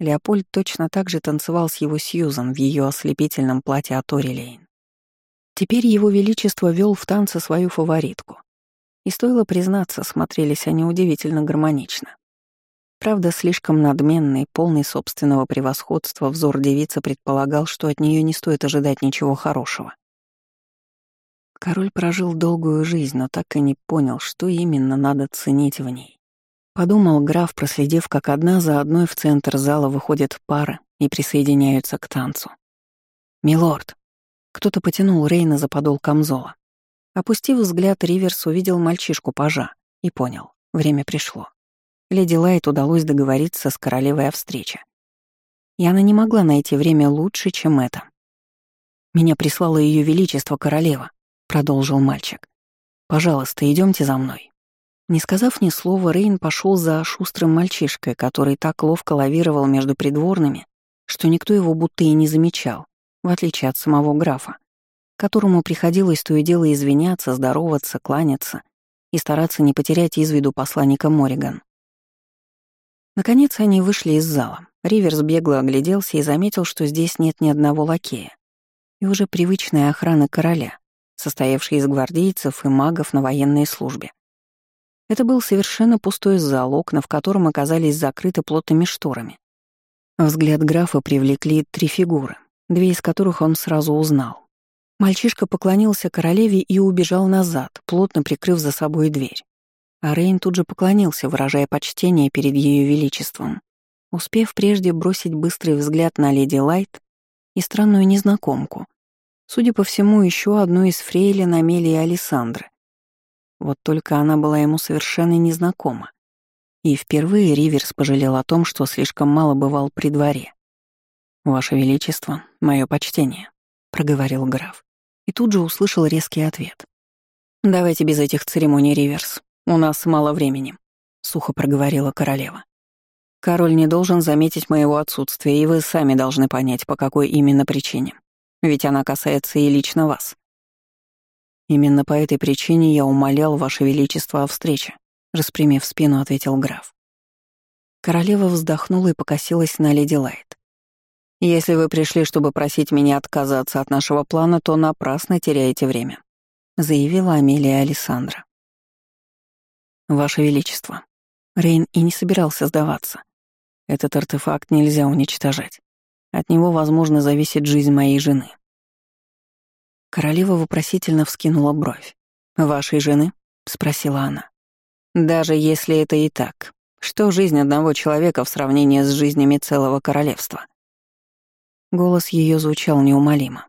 Леопольд точно так же танцевал с его Сьюзан в ее ослепительном платье от Орилейн. Теперь его величество вел в танце свою фаворитку. И стоило признаться, смотрелись они удивительно гармонично. Правда, слишком надменный, полный собственного превосходства взор девицы предполагал, что от нее не стоит ожидать ничего хорошего. Король прожил долгую жизнь, но так и не понял, что именно надо ценить в ней. Подумал граф, проследив, как одна за одной в центр зала выходят пары и присоединяются к танцу. «Милорд!» Кто-то потянул Рейна за подол камзола. Опустив взгляд, Риверс увидел мальчишку-пажа и понял — время пришло. Леди Лайт удалось договориться с королевой о встрече. И она не могла найти время лучше, чем это. «Меня прислала Ее Величество Королева», — продолжил мальчик. «Пожалуйста, идемте за мной». Не сказав ни слова, Рейн пошел за шустрым мальчишкой, который так ловко лавировал между придворными, что никто его будто и не замечал, в отличие от самого графа которому приходилось то и дело извиняться, здороваться, кланяться и стараться не потерять из виду посланника Мориган. Наконец они вышли из зала. Риверс бегло огляделся и заметил, что здесь нет ни одного лакея. И уже привычная охрана короля, состоявшая из гвардейцев и магов на военной службе. Это был совершенно пустой зал, окна в котором оказались закрыты плотными шторами. Взгляд графа привлекли три фигуры, две из которых он сразу узнал. Мальчишка поклонился королеве и убежал назад, плотно прикрыв за собой дверь. А Рейн тут же поклонился, выражая почтение перед ее величеством, успев прежде бросить быстрый взгляд на леди Лайт и странную незнакомку, судя по всему, еще одну из фрейлин Амелии Александры. Вот только она была ему совершенно незнакома. И впервые Риверс пожалел о том, что слишком мало бывал при дворе. «Ваше Величество, мое почтение», — проговорил граф и тут же услышал резкий ответ. «Давайте без этих церемоний, Риверс. У нас мало времени», — сухо проговорила королева. «Король не должен заметить моего отсутствия, и вы сами должны понять, по какой именно причине. Ведь она касается и лично вас». «Именно по этой причине я умолял Ваше Величество о встрече», — распрямив спину, ответил граф. Королева вздохнула и покосилась на леди Лайт. Если вы пришли, чтобы просить меня отказаться от нашего плана, то напрасно теряете время», — заявила Амелия Александра. «Ваше Величество, Рейн и не собирался сдаваться. Этот артефакт нельзя уничтожать. От него, возможно, зависит жизнь моей жены». Королева вопросительно вскинула бровь. «Вашей жены?» — спросила она. «Даже если это и так, что жизнь одного человека в сравнении с жизнями целого королевства?» Голос ее звучал неумолимо.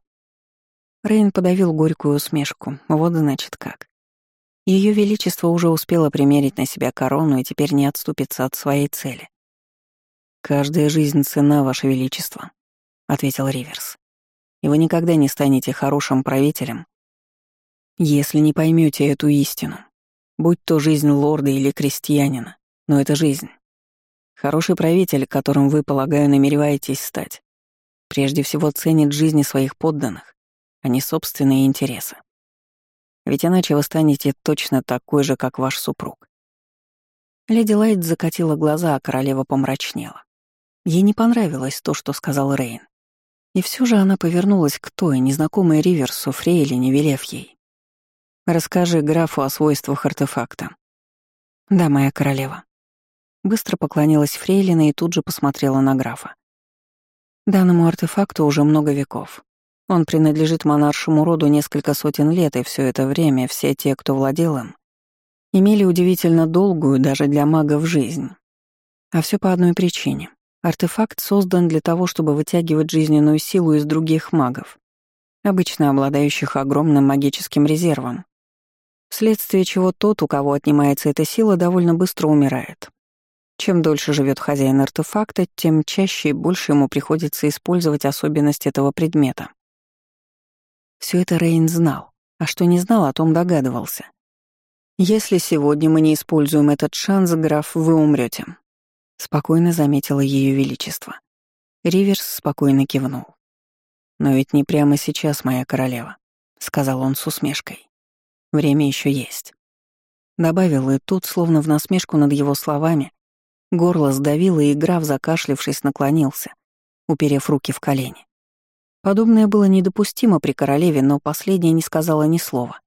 Рейн подавил горькую усмешку. Вот значит как. Ее величество уже успело примерить на себя корону и теперь не отступится от своей цели. «Каждая жизнь цена, Ваше Величество», — ответил Риверс. «И вы никогда не станете хорошим правителем, если не поймете эту истину, будь то жизнь лорда или крестьянина, но это жизнь. Хороший правитель, которым вы, полагаю, намереваетесь стать, Прежде всего ценит жизни своих подданных, а не собственные интересы. Ведь иначе вы станете точно такой же, как ваш супруг. Леди Лайт закатила глаза, а королева помрачнела. Ей не понравилось то, что сказал Рейн. И все же она повернулась к той, незнакомой Риверсу, Фрейлине, велев ей. «Расскажи графу о свойствах артефакта». «Да, моя королева». Быстро поклонилась Фрейлина и тут же посмотрела на графа. Данному артефакту уже много веков. Он принадлежит монаршему роду несколько сотен лет, и все это время все те, кто владел им, имели удивительно долгую даже для магов жизнь. А все по одной причине. Артефакт создан для того, чтобы вытягивать жизненную силу из других магов, обычно обладающих огромным магическим резервом, вследствие чего тот, у кого отнимается эта сила, довольно быстро умирает. Чем дольше живет хозяин артефакта, тем чаще и больше ему приходится использовать особенность этого предмета. Все это Рейн знал, а что не знал, о том догадывался. «Если сегодня мы не используем этот шанс, граф, вы умрете», — спокойно заметила Ее Величество. Риверс спокойно кивнул. «Но ведь не прямо сейчас, моя королева», — сказал он с усмешкой. «Время еще есть». Добавил и тут, словно в насмешку над его словами, Горло сдавило, и граф, закашлившись, наклонился, уперев руки в колени. Подобное было недопустимо при королеве, но последняя не сказала ни слова,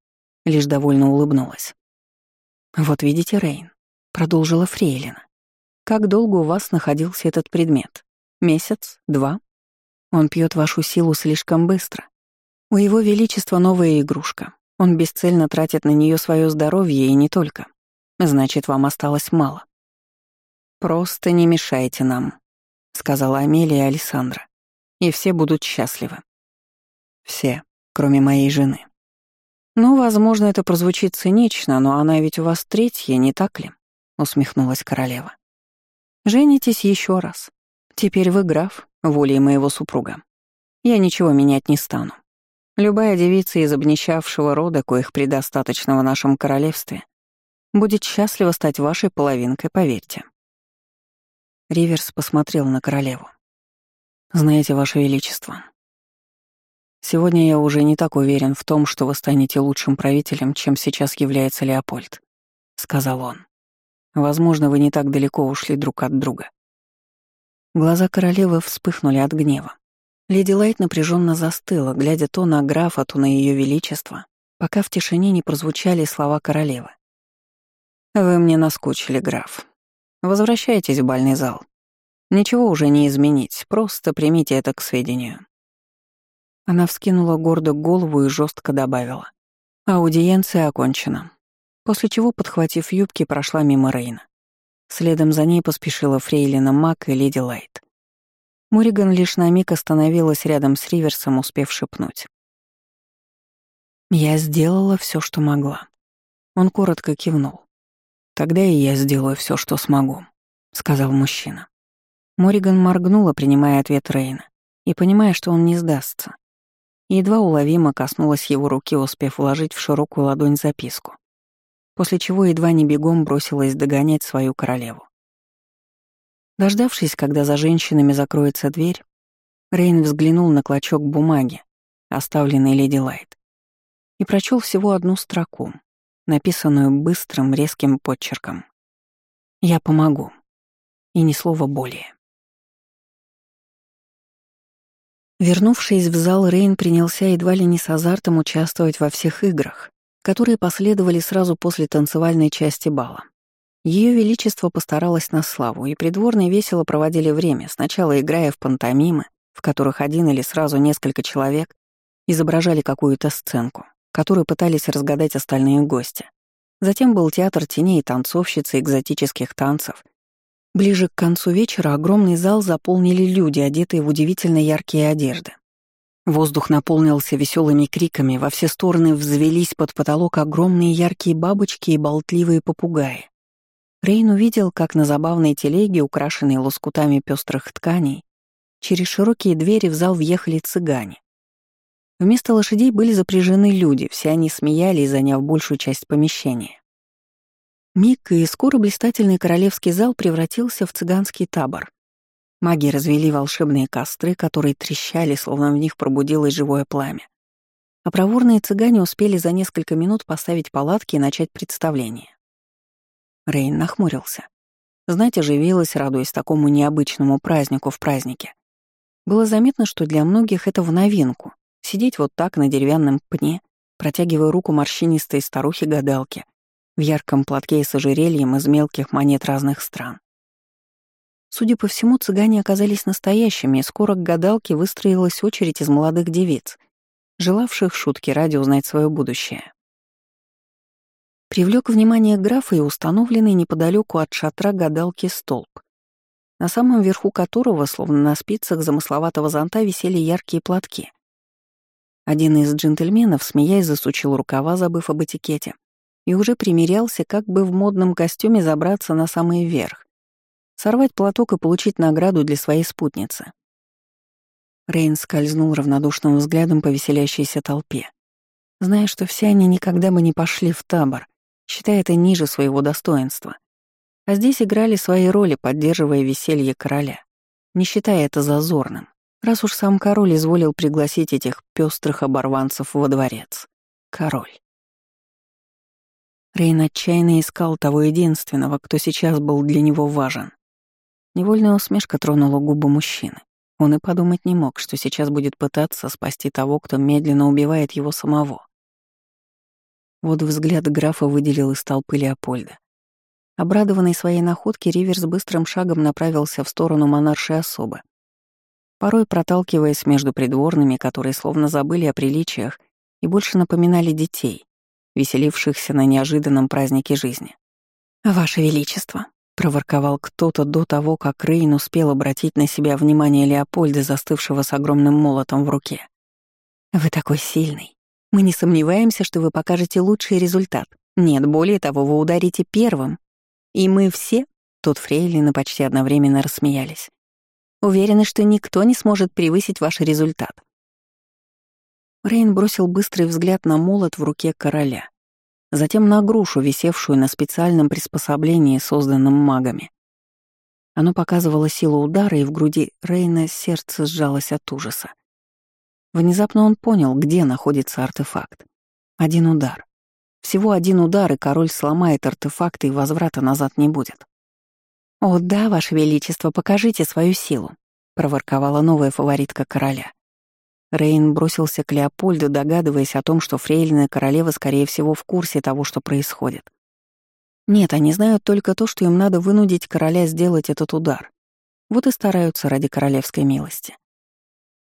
лишь довольно улыбнулась. «Вот видите, Рейн», — продолжила Фрейлина. «Как долго у вас находился этот предмет? Месяц? Два? Он пьет вашу силу слишком быстро. У его величества новая игрушка. Он бесцельно тратит на нее свое здоровье и не только. Значит, вам осталось мало. Просто не мешайте нам, сказала Амелия Александра, и все будут счастливы. Все, кроме моей жены. Ну, возможно, это прозвучит цинично, но она ведь у вас третья, не так ли? усмехнулась королева. Женитесь еще раз. Теперь вы граф, волей моего супруга. Я ничего менять не стану. Любая девица из обнищавшего рода, коих предостаточно в нашем королевстве, будет счастлива стать вашей половинкой, поверьте. Риверс посмотрел на королеву. «Знаете, Ваше Величество, сегодня я уже не так уверен в том, что вы станете лучшим правителем, чем сейчас является Леопольд», — сказал он. «Возможно, вы не так далеко ушли друг от друга». Глаза королевы вспыхнули от гнева. Леди Лайт напряженно застыла, глядя то на графа, то на ее величество, пока в тишине не прозвучали слова королевы. «Вы мне наскучили, граф. Возвращайтесь в бальный зал. Ничего уже не изменить, просто примите это к сведению». Она вскинула гордо голову и жестко добавила. Аудиенция окончена. После чего, подхватив юбки, прошла мимо Рейна. Следом за ней поспешила Фрейлина Мак и Леди Лайт. Мориган лишь на миг остановилась рядом с Риверсом, успев шепнуть. «Я сделала все, что могла». Он коротко кивнул. «Тогда и я сделаю все, что смогу», — сказал мужчина. Мориган моргнула, принимая ответ Рейна, и понимая, что он не сдастся. Едва уловимо коснулась его руки, успев вложить в широкую ладонь записку, после чего едва не бегом бросилась догонять свою королеву. Дождавшись, когда за женщинами закроется дверь, Рейн взглянул на клочок бумаги, оставленный леди Лайт, и прочел всего одну строку, написанную быстрым, резким подчерком. «Я помогу». И ни слова более. Вернувшись в зал, Рейн принялся едва ли не с азартом участвовать во всех играх, которые последовали сразу после танцевальной части бала. Ее Величество постаралось на славу, и придворные весело проводили время, сначала играя в пантомимы, в которых один или сразу несколько человек изображали какую-то сценку, которую пытались разгадать остальные гости. Затем был театр теней танцовщицы экзотических танцев. Ближе к концу вечера огромный зал заполнили люди, одетые в удивительно яркие одежды. Воздух наполнился веселыми криками, во все стороны взвелись под потолок огромные яркие бабочки и болтливые попугаи. Рейн увидел, как на забавной телеге, украшенной лоскутами пестрых тканей, через широкие двери в зал въехали цыгане. Вместо лошадей были запряжены люди, все они смеялись, заняв большую часть помещения. Миг и скоро блистательный королевский зал превратился в цыганский табор. Маги развели волшебные костры, которые трещали, словно в них пробудилось живое пламя. А проворные цыгане успели за несколько минут поставить палатки и начать представление. Рейн нахмурился. Знать оживилась, радуясь такому необычному празднику в празднике. Было заметно, что для многих это в новинку — сидеть вот так на деревянном пне, протягивая руку морщинистой старухи-гадалки в ярком платке и с ожерельем из мелких монет разных стран. Судя по всему, цыгане оказались настоящими, и скоро к гадалке выстроилась очередь из молодых девиц, желавших шутки ради узнать свое будущее привлек внимание графа и установленный неподалеку от шатра гадалки столб, на самом верху которого, словно на спицах замысловатого зонта, висели яркие платки. Один из джентльменов, смеясь, засучил рукава, забыв об этикете, и уже примерялся, как бы в модном костюме забраться на самый верх, сорвать платок и получить награду для своей спутницы. Рейн скользнул равнодушным взглядом по веселящейся толпе, зная, что все они никогда бы не пошли в табор, считая это ниже своего достоинства. А здесь играли свои роли, поддерживая веселье короля, не считая это зазорным, раз уж сам король изволил пригласить этих пестрых оборванцев во дворец. Король. Рейн отчаянно искал того единственного, кто сейчас был для него важен. Невольная усмешка тронула губы мужчины. Он и подумать не мог, что сейчас будет пытаться спасти того, кто медленно убивает его самого. Вот взгляд графа выделил из толпы Леопольда. Обрадованный своей находке, Риверс быстрым шагом направился в сторону монаршей особы. Порой проталкиваясь между придворными, которые словно забыли о приличиях и больше напоминали детей, веселившихся на неожиданном празднике жизни. «Ваше Величество», — проворковал кто-то до того, как Рейн успел обратить на себя внимание Леопольда, застывшего с огромным молотом в руке. «Вы такой сильный. Мы не сомневаемся, что вы покажете лучший результат. Нет, более того, вы ударите первым. И мы все, тут фрейлины почти одновременно рассмеялись, уверены, что никто не сможет превысить ваш результат. Рейн бросил быстрый взгляд на молот в руке короля затем на грушу, висевшую на специальном приспособлении, созданном магами. Оно показывало силу удара, и в груди Рейна сердце сжалось от ужаса. Внезапно он понял, где находится артефакт. Один удар. Всего один удар, и король сломает артефакт, и возврата назад не будет. «О да, Ваше Величество, покажите свою силу», — проворковала новая фаворитка короля. Рейн бросился к Леопольду, догадываясь о том, что фрейлина королева, скорее всего, в курсе того, что происходит. Нет, они знают только то, что им надо вынудить короля сделать этот удар. Вот и стараются ради королевской милости.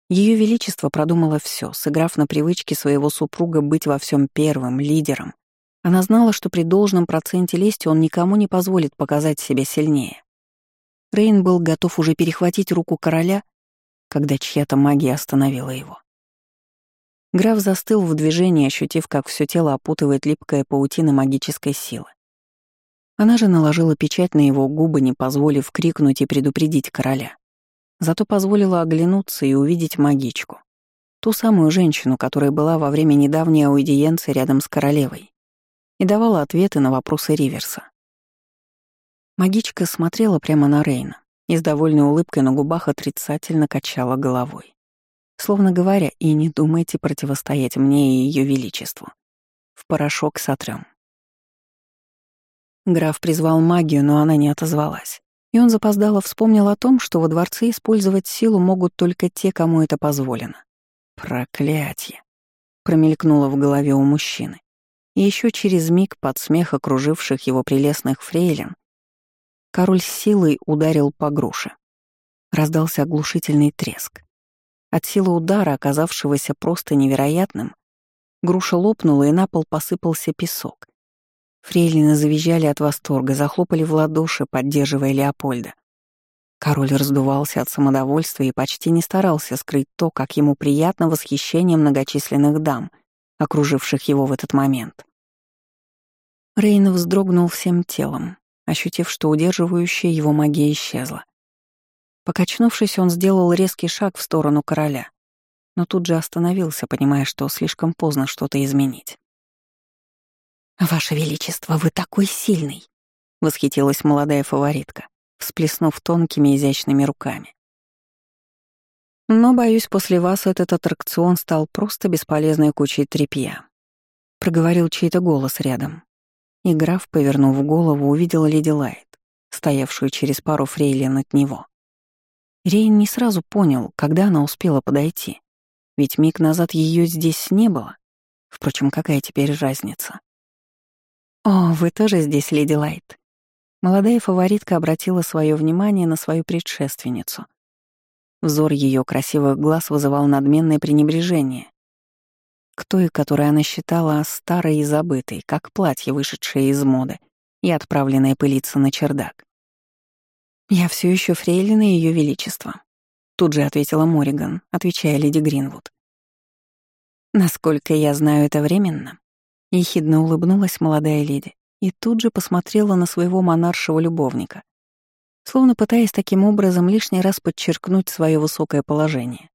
Ее Величество продумало все, сыграв на привычке своего супруга быть во всем первым, лидером. Она знала, что при должном проценте лести он никому не позволит показать себя сильнее. Рейн был готов уже перехватить руку короля, когда чья-то магия остановила его. Граф застыл в движении, ощутив, как все тело опутывает липкая паутина магической силы. Она же наложила печать на его губы, не позволив крикнуть и предупредить короля. Зато позволила оглянуться и увидеть магичку. Ту самую женщину, которая была во время недавней аудиенции рядом с королевой и давала ответы на вопросы Риверса. Магичка смотрела прямо на Рейна, и с довольной улыбкой на губах отрицательно качала головой. Словно говоря, и не думайте противостоять мне и ее величеству. В порошок сотрем. Граф призвал магию, но она не отозвалась. И он запоздало вспомнил о том, что во дворце использовать силу могут только те, кому это позволено. Проклятье! Промелькнуло в голове у мужчины. И еще через миг под смех окруживших его прелестных фрейлин Король с силой ударил по груше. Раздался оглушительный треск. От силы удара, оказавшегося просто невероятным, груша лопнула, и на пол посыпался песок. Фрейлины завизжали от восторга, захлопали в ладоши, поддерживая Леопольда. Король раздувался от самодовольства и почти не старался скрыть то, как ему приятно восхищение многочисленных дам, окруживших его в этот момент. Рейн вздрогнул всем телом, ощутив, что удерживающая его магия исчезла. Покачнувшись, он сделал резкий шаг в сторону короля, но тут же остановился, понимая, что слишком поздно что-то изменить. «Ваше Величество, вы такой сильный!» — восхитилась молодая фаворитка, всплеснув тонкими изящными руками. «Но, боюсь, после вас этот аттракцион стал просто бесполезной кучей тряпья», — проговорил чей-то голос рядом. И граф, повернув голову, увидел леди Лайт, стоявшую через пару фрейлин от него. Рейн не сразу понял, когда она успела подойти, ведь миг назад ее здесь не было. Впрочем, какая теперь разница? «О, вы тоже здесь, леди Лайт?» Молодая фаворитка обратила свое внимание на свою предшественницу. Взор ее красивых глаз вызывал надменное пренебрежение, к той, которую она считала старой и забытой, как платье, вышедшее из моды и отправленное пылиться на чердак. «Я все еще фрейлина Ее Величества», — тут же ответила Мориган, отвечая леди Гринвуд. «Насколько я знаю, это временно», — ехидно улыбнулась молодая леди и тут же посмотрела на своего монаршего любовника, словно пытаясь таким образом лишний раз подчеркнуть свое высокое положение.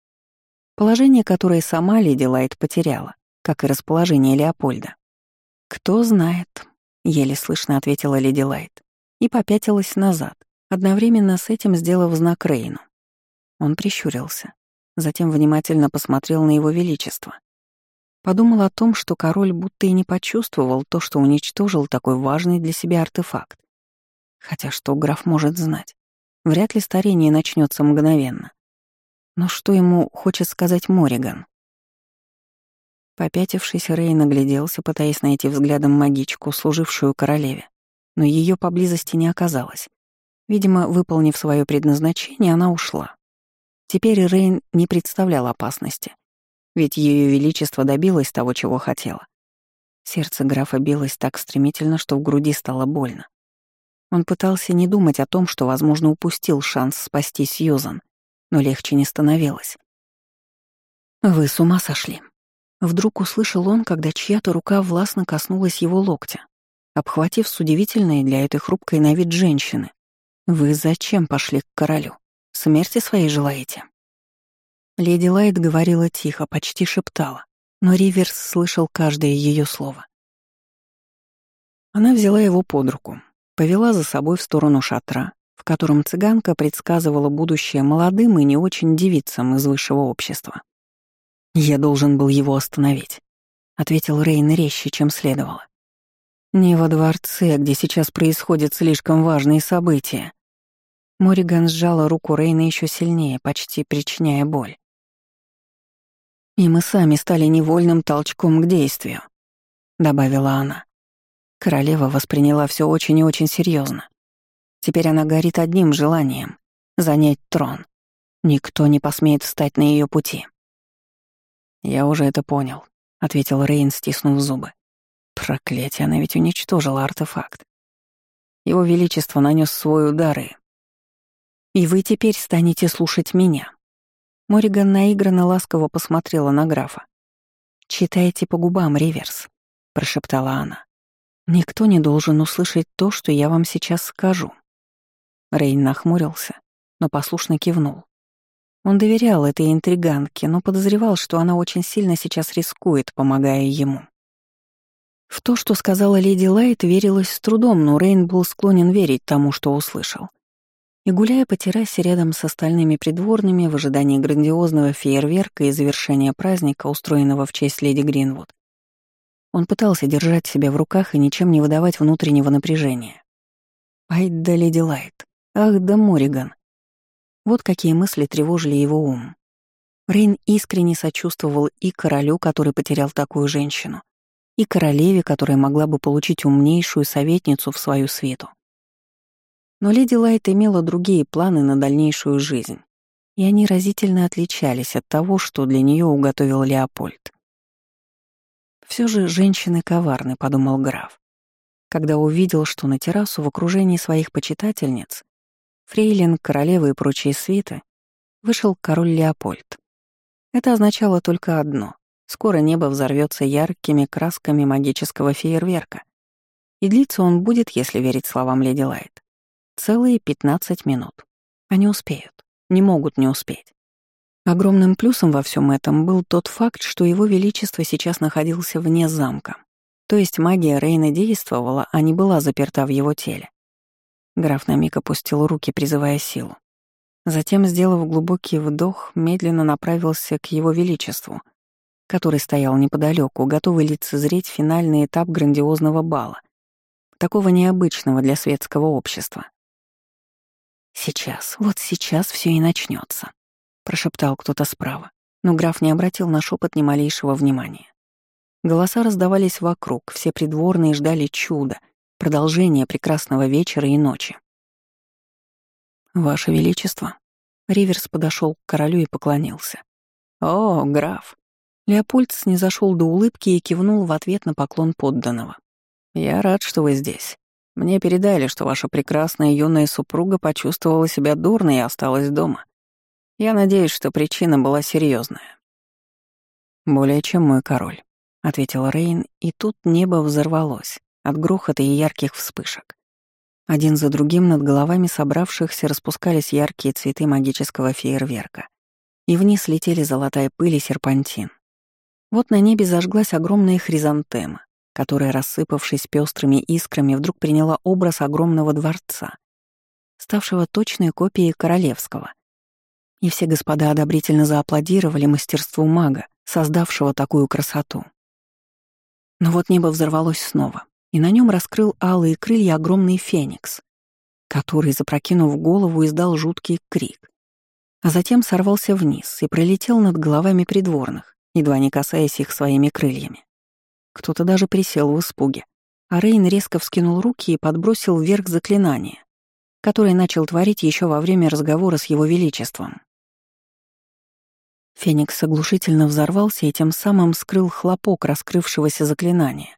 Положение, которое сама леди Лайт потеряла, как и расположение Леопольда. «Кто знает», — еле слышно ответила леди Лайт и попятилась назад, одновременно с этим сделав знак Рейну. Он прищурился, затем внимательно посмотрел на его величество. Подумал о том, что король будто и не почувствовал то, что уничтожил такой важный для себя артефакт. Хотя что граф может знать? Вряд ли старение начнется мгновенно. Но что ему хочет сказать Мориган? Попятившись, Рей нагляделся, пытаясь найти взглядом магичку, служившую королеве. Но ее поблизости не оказалось. Видимо, выполнив свое предназначение, она ушла. Теперь Рейн не представлял опасности, ведь ее величество добилось того, чего хотела. Сердце графа билось так стремительно, что в груди стало больно. Он пытался не думать о том, что, возможно, упустил шанс спасти Сьюзан, но легче не становилось. «Вы с ума сошли!» Вдруг услышал он, когда чья-то рука властно коснулась его локтя, обхватив с удивительной для этой хрупкой на вид женщины. «Вы зачем пошли к королю? Смерти своей желаете?» Леди Лайт говорила тихо, почти шептала, но Риверс слышал каждое ее слово. Она взяла его под руку, повела за собой в сторону шатра, в котором цыганка предсказывала будущее молодым и не очень девицам из высшего общества. «Я должен был его остановить», — ответил Рейн резче, чем следовало. «Не во дворце, где сейчас происходят слишком важные события». Мориган сжала руку Рейна еще сильнее, почти причиняя боль. «И мы сами стали невольным толчком к действию», — добавила она. Королева восприняла все очень и очень серьезно. Теперь она горит одним желанием — занять трон. Никто не посмеет встать на ее пути. «Я уже это понял», — ответил Рейн, стиснув зубы. «Проклятие, она ведь уничтожила артефакт. Его Величество нанес свой удар и... И вы теперь станете слушать меня». Мориган наигранно ласково посмотрела на графа. «Читайте по губам, Риверс», — прошептала она. Никто не должен услышать то, что я вам сейчас скажу. Рейн нахмурился, но послушно кивнул. Он доверял этой интриганке, но подозревал, что она очень сильно сейчас рискует, помогая ему. В то, что сказала леди Лайт, верилось с трудом, но Рейн был склонен верить тому, что услышал. И гуляя по террасе рядом с остальными придворными в ожидании грандиозного фейерверка и завершения праздника, устроенного в честь леди Гринвуд, он пытался держать себя в руках и ничем не выдавать внутреннего напряжения. Ай да леди Лайт, ах да Мориган. Вот какие мысли тревожили его ум. Рейн искренне сочувствовал и королю, который потерял такую женщину, и королеве, которая могла бы получить умнейшую советницу в свою свиту. Но леди Лайт имела другие планы на дальнейшую жизнь, и они разительно отличались от того, что для нее уготовил Леопольд. Все же женщины коварны, подумал граф, когда увидел, что на террасу в окружении своих почитательниц, фрейлин, королевы и прочие свиты, вышел король Леопольд. Это означало только одно — скоро небо взорвется яркими красками магического фейерверка. И длиться он будет, если верить словам леди Лайт, целые 15 минут. Они успеют, не могут не успеть. Огромным плюсом во всем этом был тот факт, что его величество сейчас находился вне замка. То есть магия Рейна действовала, а не была заперта в его теле. Граф на миг опустил руки, призывая силу. Затем, сделав глубокий вдох, медленно направился к его величеству, который стоял неподалеку, готовый лицезреть финальный этап грандиозного бала, такого необычного для светского общества. Сейчас, вот сейчас все и начнется прошептал кто-то справа, но граф не обратил на шепот ни малейшего внимания. Голоса раздавались вокруг, все придворные ждали чуда, продолжения прекрасного вечера и ночи. «Ваше Величество», — Риверс подошел к королю и поклонился. «О, граф!» Леопольд снизошел до улыбки и кивнул в ответ на поклон подданного. «Я рад, что вы здесь. Мне передали, что ваша прекрасная юная супруга почувствовала себя дурно и осталась дома. Я надеюсь, что причина была серьезная. «Более чем мой король», — ответил Рейн, и тут небо взорвалось от грохота и ярких вспышек. Один за другим над головами собравшихся распускались яркие цветы магического фейерверка, и вниз летели золотая пыль и серпантин. Вот на небе зажглась огромная хризантема, которая, рассыпавшись пестрыми искрами, вдруг приняла образ огромного дворца, ставшего точной копией королевского, и все господа одобрительно зааплодировали мастерству мага, создавшего такую красоту. Но вот небо взорвалось снова, и на нем раскрыл алые крылья огромный феникс, который, запрокинув голову, издал жуткий крик, а затем сорвался вниз и пролетел над головами придворных, едва не касаясь их своими крыльями. Кто-то даже присел в испуге, а Рейн резко вскинул руки и подбросил вверх заклинание, которое начал творить еще во время разговора с его величеством. Феникс оглушительно взорвался и тем самым скрыл хлопок раскрывшегося заклинания,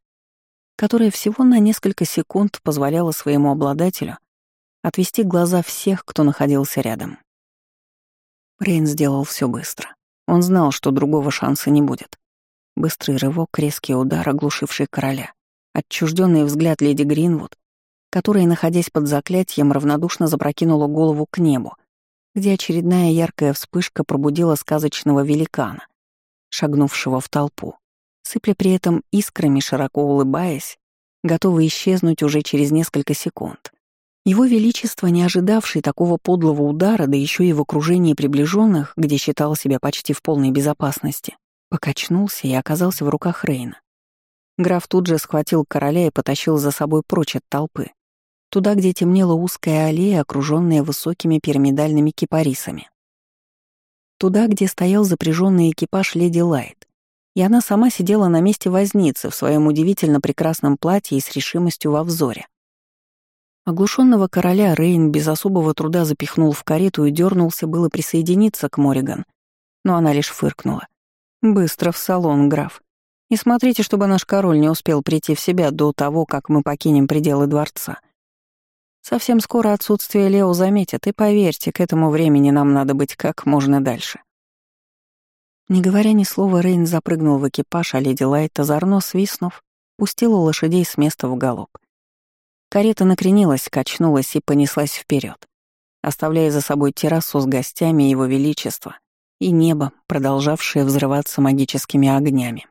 которая всего на несколько секунд позволяла своему обладателю отвести глаза всех, кто находился рядом. Рейн сделал все быстро. Он знал, что другого шанса не будет. Быстрый рывок, резкий удар, оглушивший короля. Отчужденный взгляд леди Гринвуд, которая, находясь под заклятием, равнодушно запрокинула голову к небу, где очередная яркая вспышка пробудила сказочного великана, шагнувшего в толпу, сыпля при этом искрами, широко улыбаясь, готовый исчезнуть уже через несколько секунд. Его Величество, не ожидавший такого подлого удара, да еще и в окружении приближенных, где считал себя почти в полной безопасности, покачнулся и оказался в руках Рейна. Граф тут же схватил короля и потащил за собой прочь от толпы, туда, где темнела узкая аллея, окруженная высокими пирамидальными кипарисами. Туда, где стоял запряженный экипаж леди Лайт, и она сама сидела на месте возницы в своем удивительно прекрасном платье и с решимостью во взоре. Оглушенного короля Рейн без особого труда запихнул в карету и дернулся было присоединиться к Мориган, но она лишь фыркнула. «Быстро в салон, граф. И смотрите, чтобы наш король не успел прийти в себя до того, как мы покинем пределы дворца. Совсем скоро отсутствие Лео заметят, и поверьте, к этому времени нам надо быть как можно дальше». Не говоря ни слова, Рейн запрыгнул в экипаж, а леди Лайт, озорно свистнув, пустила лошадей с места в галоп. Карета накренилась, качнулась и понеслась вперед, оставляя за собой террасу с гостями Его Величества и небо, продолжавшее взрываться магическими огнями.